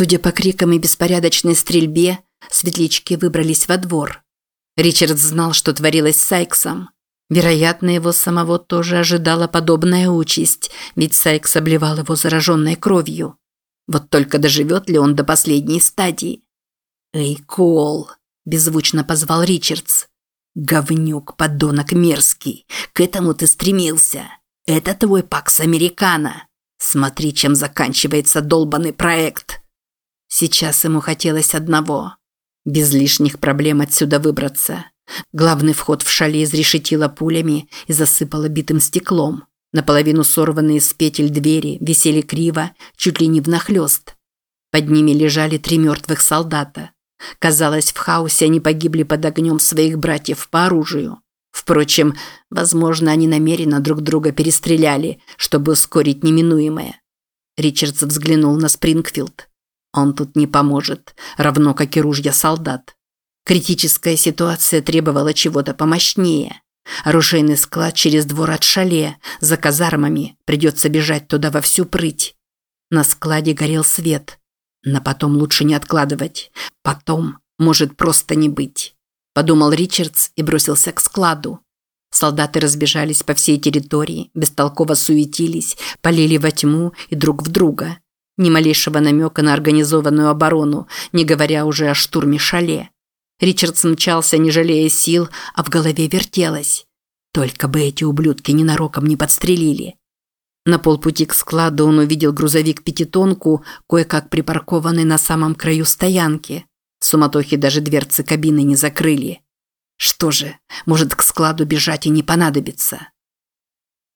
Судя по крикам и беспорядочной стрельбе, светлячки выбрались во двор. Ричард знал, что творилось с Сайксом. Вероятно, его самого тоже ожидала подобная участь, ведь Сайкс обливал его зараженной кровью. Вот только доживет ли он до последней стадии? «Эй, Кол!» – беззвучно позвал Ричардс. «Говнюк, подонок мерзкий, к этому ты стремился. Это твой пакс американо. Смотри, чем заканчивается долбанный проект». Сейчас ему хотелось одного – без лишних проблем отсюда выбраться. Главный вход в шале изрешетило пулями и засыпало битым стеклом. Наполовину сорванные с петель двери висели криво, чуть ли не внахлёст. Под ними лежали три мертвых солдата. Казалось, в хаосе они погибли под огнем своих братьев по оружию. Впрочем, возможно, они намеренно друг друга перестреляли, чтобы ускорить неминуемое. Ричардс взглянул на Спрингфилд. Он тут не поможет, равно как и ружья солдат. Критическая ситуация требовала чего-то помощнее. Оружейный склад через двор от шале, за казармами, придется бежать туда во всю прыть. На складе горел свет. На потом лучше не откладывать. Потом может просто не быть. Подумал Ричардс и бросился к складу. Солдаты разбежались по всей территории, бестолково суетились, полили во тьму и друг в друга. Ни малейшего намека на организованную оборону, не говоря уже о штурме шале. Ричардс мчался, не жалея сил, а в голове вертелось. Только бы эти ублюдки ненароком не подстрелили. На полпути к складу он увидел грузовик-пятитонку, кое-как припаркованный на самом краю стоянки. Суматохи даже дверцы кабины не закрыли. Что же, может к складу бежать и не понадобится.